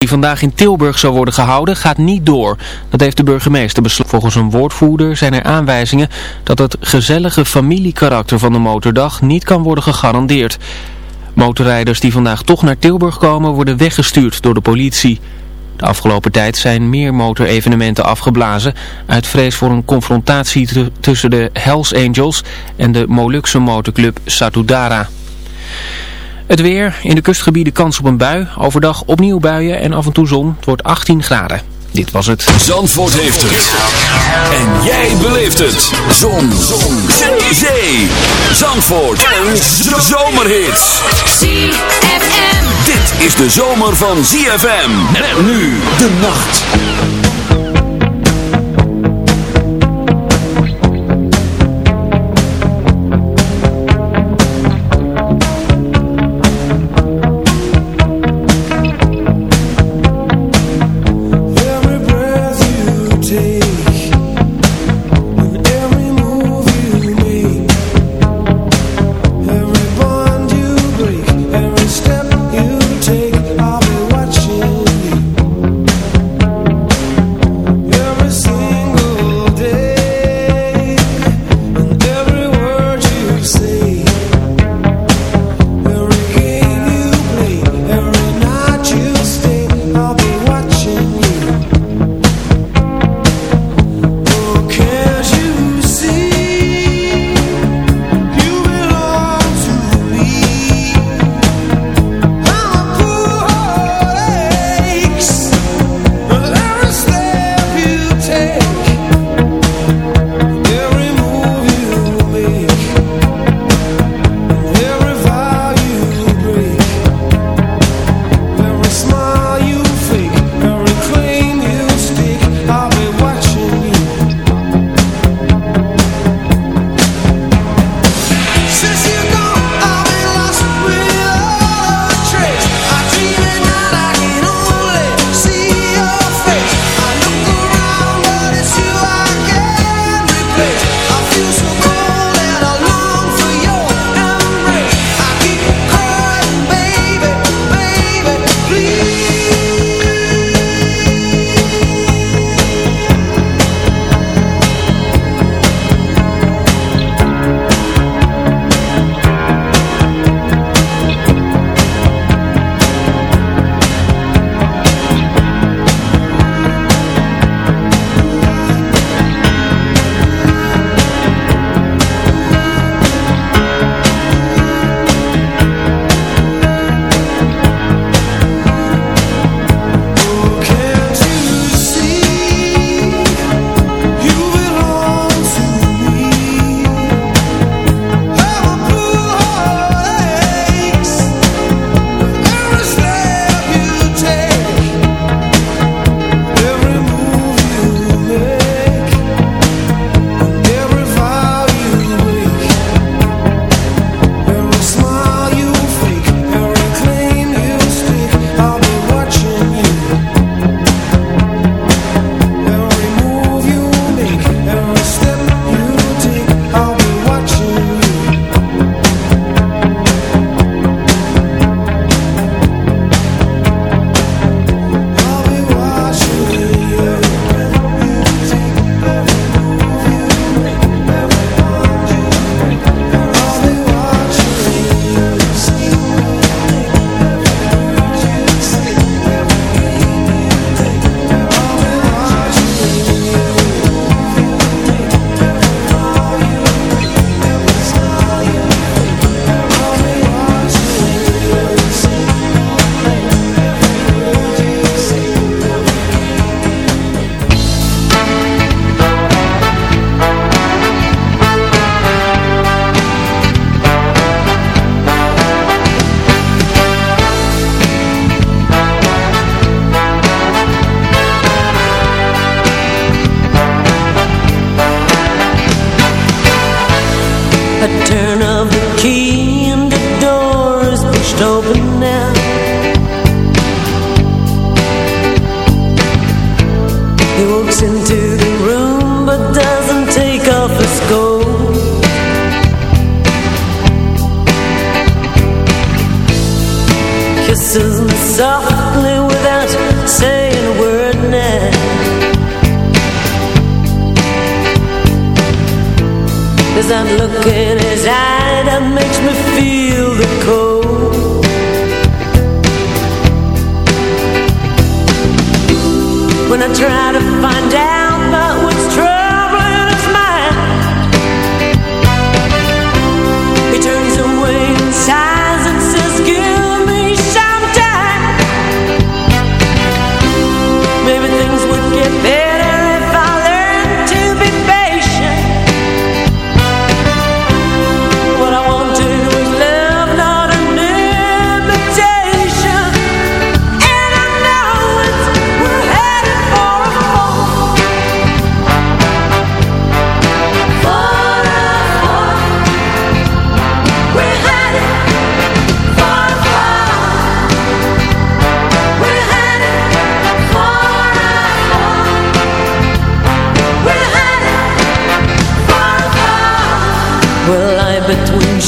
die vandaag in Tilburg zou worden gehouden gaat niet door. Dat heeft de burgemeester besloten. Volgens een woordvoerder zijn er aanwijzingen dat het gezellige familiekarakter van de motordag niet kan worden gegarandeerd. Motorrijders die vandaag toch naar Tilburg komen worden weggestuurd door de politie. De afgelopen tijd zijn meer motorevenementen afgeblazen uit vrees voor een confrontatie tussen de Hells Angels en de Molukse motorclub Satudara. Het weer, in de kustgebieden kans op een bui, overdag opnieuw buien en af en toe zon. Het wordt 18 graden. Dit was het. Zandvoort heeft het. En jij beleeft het. Zon. zon. Zee. Zee. Zandvoort. Een zomerhit. ZFM. Dit is de zomer van ZFM. Met nu de nacht.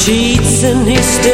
sheets and his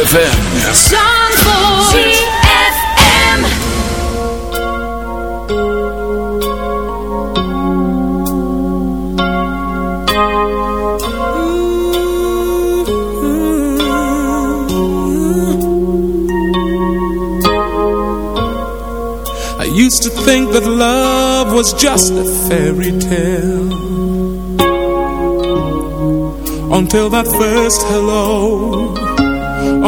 ZFM. Zandvoort. used to think that love was just a fairy tale Until that first hello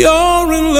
You're in love.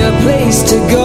a place to go.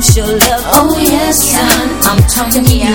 social love. Oh yes, son. I'm talking to yeah.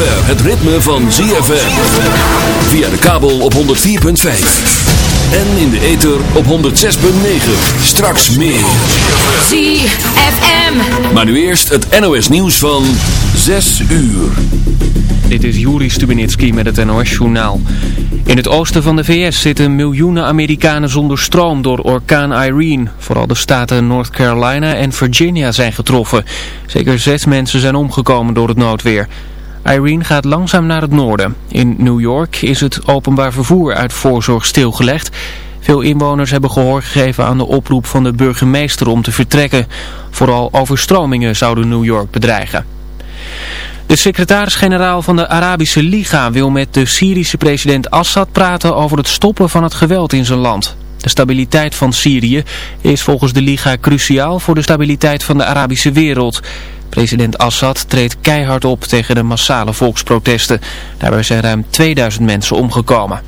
het ritme van ZFM. Via de kabel op 104.5. En in de ether op 106.9. Straks meer. ZFM. Maar nu eerst het NOS nieuws van 6 uur. Dit is Juri Stubenitski met het NOS-journaal. In het oosten van de VS zitten miljoenen Amerikanen zonder stroom door orkaan Irene. Vooral de staten North Carolina en Virginia zijn getroffen. Zeker zes mensen zijn omgekomen door het noodweer. Irene gaat langzaam naar het noorden. In New York is het openbaar vervoer uit voorzorg stilgelegd. Veel inwoners hebben gehoor gegeven aan de oproep van de burgemeester om te vertrekken. Vooral overstromingen zouden New York bedreigen. De secretaris-generaal van de Arabische Liga wil met de Syrische president Assad praten over het stoppen van het geweld in zijn land. De stabiliteit van Syrië is volgens de Liga cruciaal voor de stabiliteit van de Arabische wereld. President Assad treedt keihard op tegen de massale volksprotesten. Daarbij zijn ruim 2000 mensen omgekomen.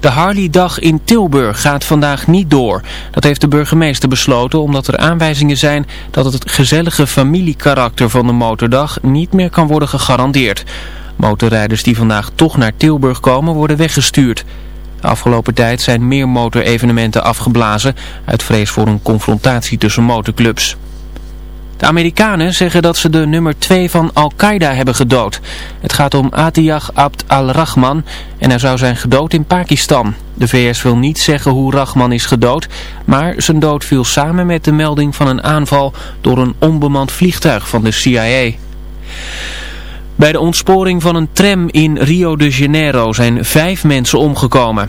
De Harley-dag in Tilburg gaat vandaag niet door. Dat heeft de burgemeester besloten omdat er aanwijzingen zijn dat het gezellige familiekarakter van de motordag niet meer kan worden gegarandeerd. Motorrijders die vandaag toch naar Tilburg komen worden weggestuurd. De afgelopen tijd zijn meer motorevenementen afgeblazen uit vrees voor een confrontatie tussen motorclubs. De Amerikanen zeggen dat ze de nummer 2 van Al-Qaeda hebben gedood. Het gaat om Atiyah Abd al-Rahman en hij zou zijn gedood in Pakistan. De VS wil niet zeggen hoe Rahman is gedood, maar zijn dood viel samen met de melding van een aanval door een onbemand vliegtuig van de CIA. Bij de ontsporing van een tram in Rio de Janeiro zijn vijf mensen omgekomen.